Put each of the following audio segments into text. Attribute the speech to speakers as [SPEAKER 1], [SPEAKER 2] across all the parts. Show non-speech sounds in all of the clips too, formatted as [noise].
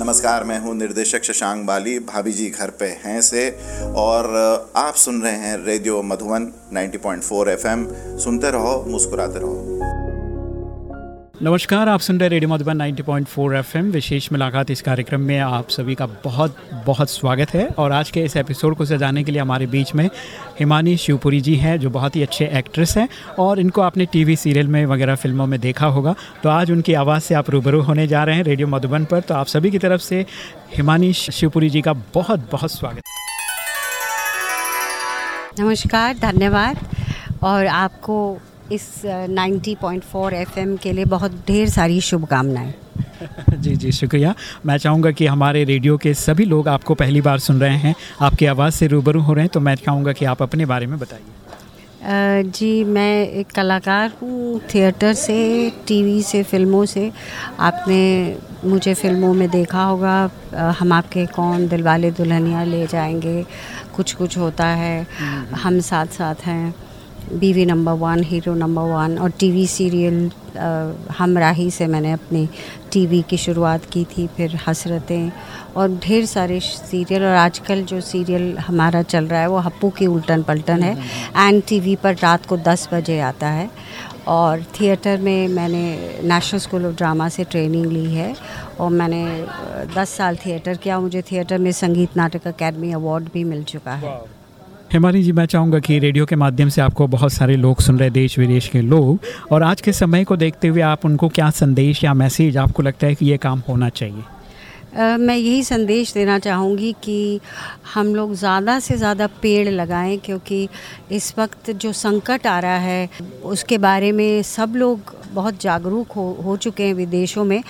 [SPEAKER 1] नमस्कार, मैं हूँ निर्देशक शशांक बाली, भाभी जी घर पे हैं से, और आप सुन रहे हैं रेडियो मधुबन 90.4 एफएम। सुनते रहो, मुस्कुराते रहो।
[SPEAKER 2] नमस्कार, आप सुन रहे रेडियो मधुबन 90.4 एफएम। विशेष मुलाकात इस कार्यक्रम में आप सभी का बहुत बहुत स्वागत है। और आज के इस एपिसोड को सजाने के लिए हमारे बीच में हिमानी शिवपुरी जी हैं, जो बहुत ही अच्छे एक्ट्रेस हैं। और इनको आपने टीवी सीरियल में वगैरह फ़िल्मों में देखा होगा। तो आज उनकी आवाज़ से आप रूबरू होने जा रहे हैं रेडियो मधुबन पर। तो आप सभी की तरफ़ से हिमानी शिवपुरी जी का बहुत बहुत स्वागत।
[SPEAKER 3] नमस्कार, धन्यवाद। और आपको इस 90.4 एफएम के लिए बहुत ढेर सारी शुभकामनाएँ। [laughs]
[SPEAKER 2] जी जी शुक्रिया। मैं चाहूँगा कि हमारे रेडियो के सभी लोग आपको पहली बार सुन रहे हैं आपकी आवाज़ से रूबरू हो रहे हैं तो मैं चाहूँगा कि आप अपने बारे में बताइए।
[SPEAKER 3] जी मैं एक कलाकार हूँ थिएटर से टीवी से फ़िल्मों से। आपने मुझे फ़िल्मों में देखा होगा हम आपके कौन दिलवाले दुल्हनिया ले जाएँगे कुछ कुछ होता है हम्म। हम साथ साथ हैं। Biwi number one hero number one और टीवी सीरियल हम राही से मैंने अपनी टीवी की शुरुआत की थी फिर हसरतें और ढेर सारे सीरियल और आजकल जो सीरियल हमारा चल रहा है वो हप्पू की उल्टन पलटन है एंड टीवी पर रात को 10 बजे आता है और थिएटर में मैंने नेशनल स्कूल ऑफ़ ड्रामा से ट्रेनिंग ली है और मैंने 10 साल थिएटर किया मुझे थिएटर में संगीत नाटक अकेडमी अवार्ड भी मिल चुका है।
[SPEAKER 2] हिमानी जी, मैं चाहूँगा कि रेडियो के माध्यम से आपको बहुत सारे लोग सुन रहे देश विदेश के लोग। और आज के समय को देखते हुए आप उनको क्या संदेश या मैसेज आपको लगता है कि ये काम होना चाहिए?
[SPEAKER 3] मैं यही संदेश देना चाहूँगी कि हम लोग ज़्यादा से ज़्यादा पेड़ लगाएँ क्योंकि इस वक्त जो संकट आ रहा है उसके बारे में सब लोग बहुत जागरूक हो हो चुके हैं विदेशों में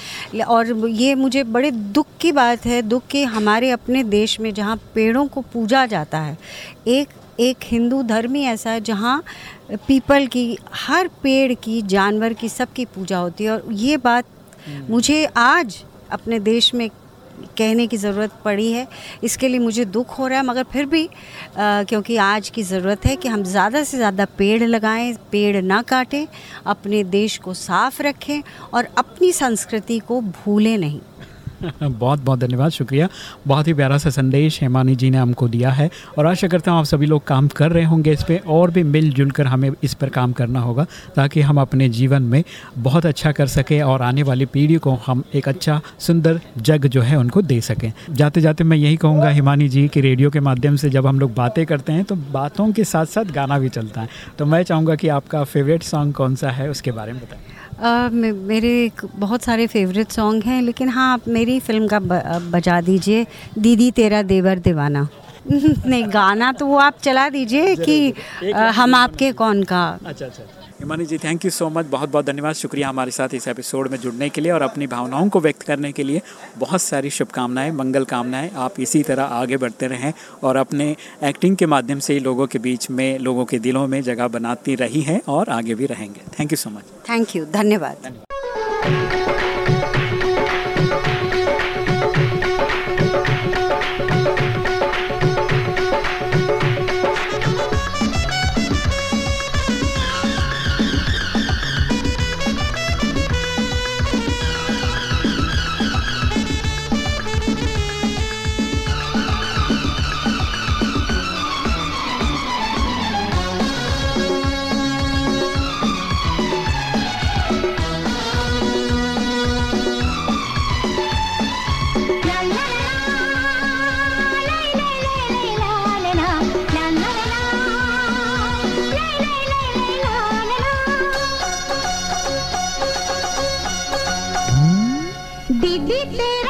[SPEAKER 3] और ये मुझे बड़े दुख की बात है दुख कि हमारे अपने देश में जहाँ पेड़ों को पूजा जाता है एक एक हिंदू धर्म ही ऐसा है जहाँ पीपल की हर पेड़ की जानवर की सबकी पूजा होती है और ये बात हम्म। मुझे आज अपने देश में कहने की ज़रूरत पड़ी है। इसके लिए मुझे दुख हो रहा है मगर फिर भी आ, क्योंकि आज की ज़रूरत है कि हम ज़्यादा से ज़्यादा पेड़ लगाएँ पेड़ ना काटें अपने देश को साफ़ रखें और अपनी संस्कृति को भूलें नहीं। [laughs]
[SPEAKER 2] बहुत बहुत धन्यवाद, शुक्रिया। बहुत ही प्यारा सा संदेश हेमानी जी ने हमको दिया है और आशा करता हूँ आप सभी लोग काम कर रहे होंगे इस पर और भी मिलजुल कर हमें इस पर काम करना होगा ताकि हम अपने जीवन में बहुत अच्छा कर सकें और आने वाली पीढ़ी को हम एक अच्छा सुंदर जग जो है उनको दे सकें। जाते जाते मैं यही कहूँगा हिमानी जी कि रेडियो के माध्यम से जब हम लोग बातें करते हैं तो बातों के साथ साथ गाना भी चलता है। तो मैं चाहूँगा कि आपका फेवरेट सॉन्ग कौन सा है उसके बारे में बताएँ।
[SPEAKER 3] Uh, मेरे बहुत सारे फेवरेट सॉन्ग हैं लेकिन हाँ आप मेरी फ़िल्म का बजा दीजिए दीदी तेरा देवर दीवाना। [laughs] नहीं गाना तो वो आप चला दीजिए कि हम आपके कौन का?
[SPEAKER 2] अच्छा अच्छा। Himani ji thank you so much बहुत बहुत धन्यवाद. शुक्रिया हमारे साथ इस एपिसोड में जुड़ने के लिए और अपनी भावनाओं को व्यक्त करने के लिए. बहुत सारी शुभकामनाएँ मंगल कामनाएँ. आप इसी तरह आगे बढ़ते रहें और अपने एक्टिंग के माध्यम से ही लोगों के बीच में लोगों के दिलों में जगह बनाती रही हैं और आगे भी रहेंगे. Thank you so much
[SPEAKER 3] thank you धन्यवाद, धन्यवाद।
[SPEAKER 4] दीदी तेरा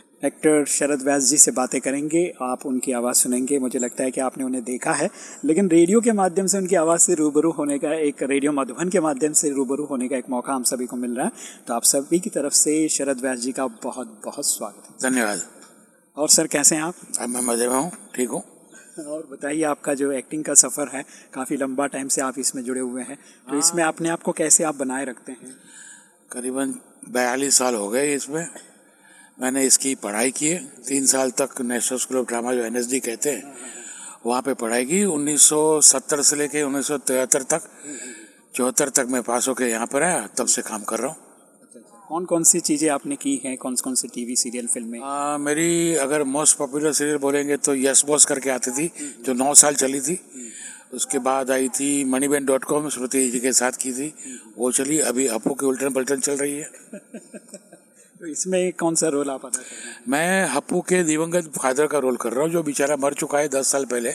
[SPEAKER 2] एक्टर शरद व्यास जी से बातें करेंगे आप उनकी आवाज़ सुनेंगे। मुझे लगता है कि आपने उन्हें देखा है। लेकिन रेडियो के माध्यम से उनकी आवाज़ से रूबरू होने का एक रेडियो मधुबन के माध्यम से रूबरू होने का एक मौका हम सभी को मिल रहा है। तो आप सभी की तरफ़ से शरद व्यास जी का बहुत बहुत स्वागत
[SPEAKER 5] है। धन्यवाद।
[SPEAKER 2] और सर कैसे हैं आप?
[SPEAKER 5] मैं मज़े में हूँ। ठीक हूँ।
[SPEAKER 2] और बताइए आपका जो एक्टिंग का सफ़र है काफ़ी लंबा टाइम से आप इसमें जुड़े हुए हैं। तो इसमें अपने आप को कैसे आप बनाए रखते हैं?
[SPEAKER 5] करीबन बयालीस साल हो गए इसमें। मैंने इसकी पढ़ाई की है। तीन साल तक नेशनल स्कूल ऑफ़ ड्रामा जो एनएसडी कहते हैं वहाँ पे पढ़ाई की। 1970 से लेके उन्नीस सौ तिहत्तर तक चौहत्तर तक मैं पास होकर यहाँ पर आया। तब से काम कर रहा हूँ।
[SPEAKER 2] कौन कौन सी चीज़ें आपने की हैं? कौन कौन सी टीवी सीरियल फ़िल्में?
[SPEAKER 5] मेरी अगर मोस्ट पॉपुलर सीरियल बोलेंगे तो यस बॉस करके आती थी जो नौ साल चली थी। उसके बाद आई थी मनीबेन डॉट कॉम स्मृति जी के साथ की थी। वो चली। अभी अपो की उल्टन पलटन चल रही है।
[SPEAKER 2] तो इसमें कौन सा रोल आप अदा
[SPEAKER 5] मैं हप्पू के दिवंगत फादर का रोल कर रहा हूँ जो बेचारा मर चुका है दस साल पहले।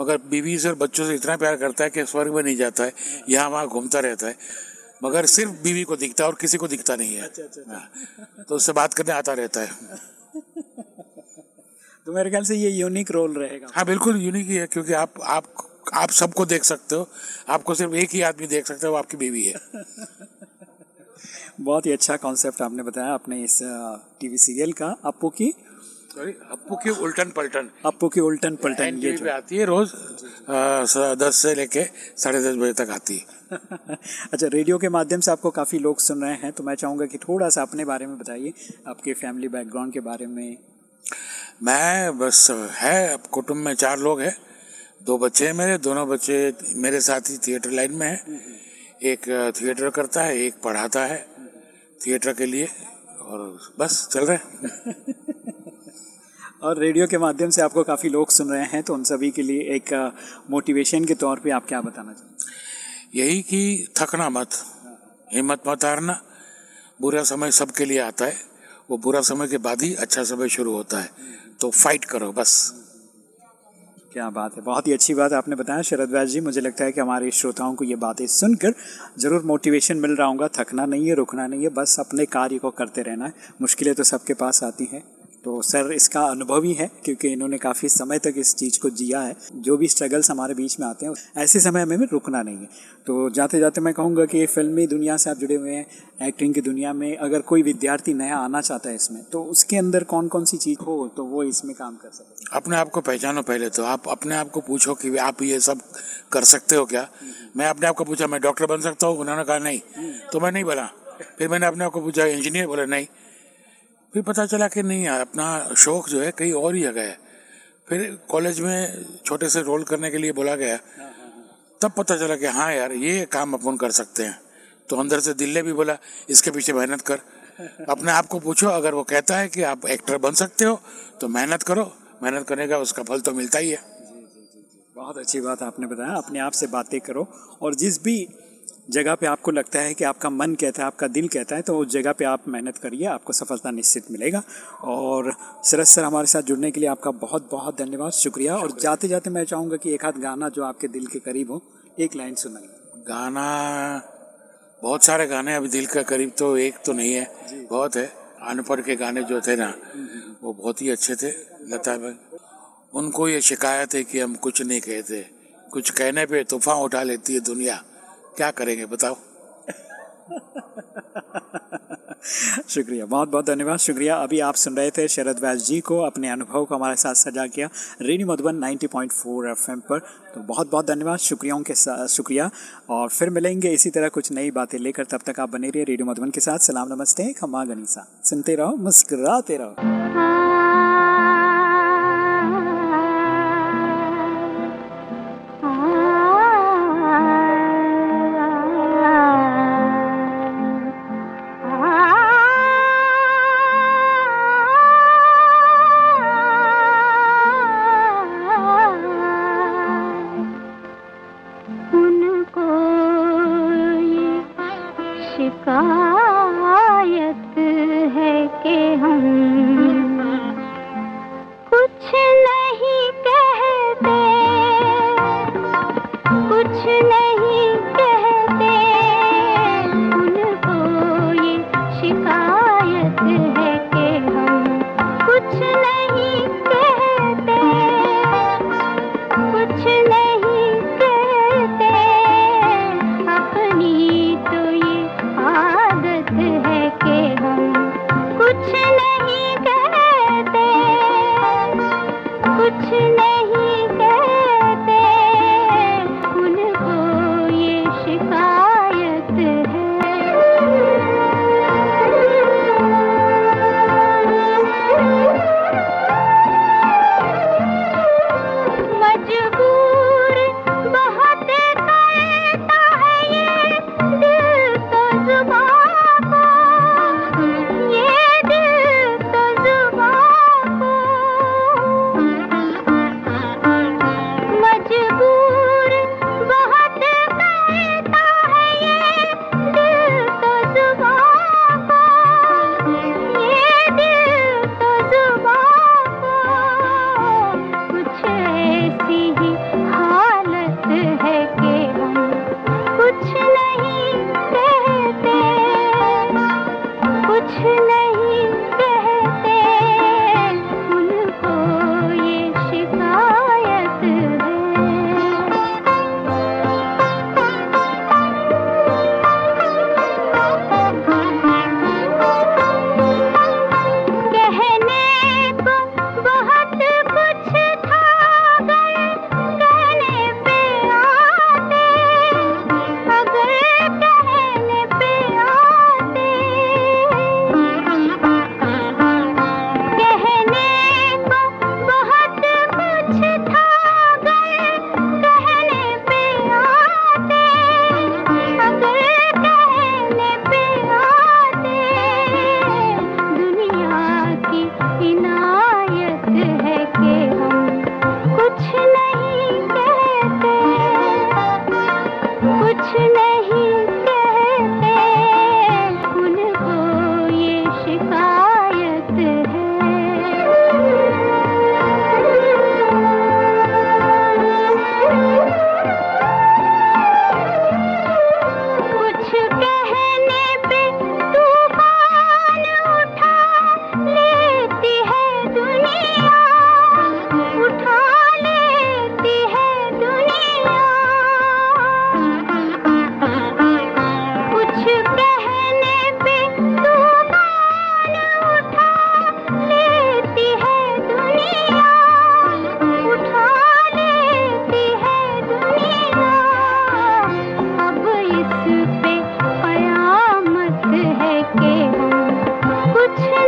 [SPEAKER 5] मगर बीवी से और बच्चों से इतना प्यार करता है कि स्वर्ग में नहीं जाता है यहाँ वहाँ घूमता रहता है। मगर सिर्फ़ बीवी को दिखता है और किसी को दिखता नहीं है। अच्छा, अच्छा, अच्छा। हाँ। तो उससे बात करने आता रहता है। [laughs]
[SPEAKER 2] तो मेरे ख्याल से ये यूनिक रोल रहेगा।
[SPEAKER 5] हाँ बिल्कुल यूनिक ही है क्योंकि आप आप आप सबको देख सकते हो। आपको सिर्फ़ एक ही आदमी देख सकते हो वो आपकी बीवी है। [laughs]
[SPEAKER 2] बहुत ही अच्छा कॉन्सेप्ट आपने बताया अपने इस टीवी सीरियल का। अपू की?
[SPEAKER 5] सॉरी अपू की उल्टन पलटन
[SPEAKER 2] अपू की उल्टन पलटन
[SPEAKER 5] ये जो। आती है रोज दस से लेके साढ़े दस बजे तक आती है। [laughs]
[SPEAKER 2] अच्छा रेडियो के माध्यम से आपको काफ़ी लोग सुन रहे हैं तो मैं चाहूँगा कि थोड़ा सा अपने बारे में बताइए आपके फैमिली बैकग्राउंड के बारे में।
[SPEAKER 5] मैं बस है अब कुटुंब में चार लोग हैं। दो बच्चे हैं मेरे दोनों बच्चे मेरे साथ ही थिएटर लाइन में है। एक थिएटर करता है एक पढ़ाता है। थिएटर के लिए और बस चल रहे
[SPEAKER 2] और रेडियो के माध्यम से आपको काफ़ी लोग सुन रहे हैं तो उन सभी के लिए एक मोटिवेशन के तौर पे आप क्या बताना चाहेंगे
[SPEAKER 5] यही कि थकना मत हिम्मत मत हारना। बुरा समय सबके लिए आता है वो बुरा समय के बाद ही अच्छा समय शुरू होता है। तो फाइट करो बस।
[SPEAKER 2] क्या बात है। बहुत ही अच्छी बात आपने बताया। शरद व्यास जी, मुझे लगता है कि हमारे श्रोताओं को ये बातें सुनकर ज़रूर मोटिवेशन मिल रहा होगा। थकना नहीं है, रुकना नहीं है, बस अपने कार्य को करते रहना है। मुश्किलें तो सबके पास आती हैं। तो सर इसका अनुभव ही है क्योंकि इन्होंने काफ़ी समय तक इस चीज़ को जिया है। जो भी स्ट्रगल्स हमारे बीच में आते हैं ऐसे समय हमें रुकना नहीं है। तो जाते जाते मैं कहूँगा कि फिल्मी दुनिया से आप जुड़े हुए हैं एक्टिंग की दुनिया में अगर कोई विद्यार्थी नया आना चाहता है इसमें तो उसके अंदर कौन कौन सी चीज़ हो तो वो इसमें काम कर सकते
[SPEAKER 5] अपने आप को पहचानो पहले तो। आप अपने आप को पूछो कि आप ये सब कर सकते हो क्या? मैं अपने आप को पूछा मैं डॉक्टर बन सकता हूँ? उन्होंने कहा नहीं। तो मैं नहीं बना। फिर मैंने अपने आप को पूछा इंजीनियर बोला नहीं। फिर पता चला कि नहीं यार, अपना शौक जो है कहीं और ही जगह है। फिर कॉलेज में छोटे से रोल करने के लिए बोला गया। तब पता चला कि हाँ यार, ये काम अपन कर सकते हैं। तो अंदर से दिल ने भी बोला, इसके पीछे मेहनत कर। अपने आप को पूछो, अगर वो कहता है कि आप एक्टर बन सकते हो तो मेहनत करो। मेहनत करने का उसका फल तो मिलता ही है।
[SPEAKER 2] बहुत अच्छी बात आपने बताया। अपने आप से बातें करो। और जिस भी जगह पे आपको लगता है कि आपका मन कहता है आपका दिल कहता है तो उस जगह पे आप मेहनत करिए आपको सफलता निश्चित मिलेगा। और सरस सर हमारे साथ जुड़ने के लिए आपका बहुत बहुत धन्यवाद शुक्रिया। और जाते जाते मैं चाहूँगा कि एक हाथ गाना जो आपके दिल के करीब हो एक लाइन सुनाइए।
[SPEAKER 5] गाना बहुत सारे गाने अभी दिल का करीब तो एक तो नहीं है बहुत है। अनपढ़ के गाने जो थे ना वो बहुत ही अच्छे थे लता भाई। उनको ये शिकायत है कि हम कुछ नहीं कहते। कुछ कहने पे तूफ़ान उठा लेती है दुनिया। क्या करेंगे, बताओ।
[SPEAKER 2] शुक्रिया बहुत बहुत धन्यवाद। शुक्रिया, अभी आप सुन रहे थे शरद व्यास जी को, अपने अनुभव को हमारे साथ सजा किया रेडियो मधुबन 90.4 एफएम पर। तो बहुत बहुत धन्यवाद शुक्रियाओं के साथ शुक्रिया। और फिर मिलेंगे इसी तरह कुछ नई बातें लेकर, तब तक आप बने रहिए रेडियो मधुबन के साथ। सलाम नमस्ते खमा गनीसा। सुनते रहो, मुस्कुराते रहो।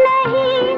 [SPEAKER 6] नहीं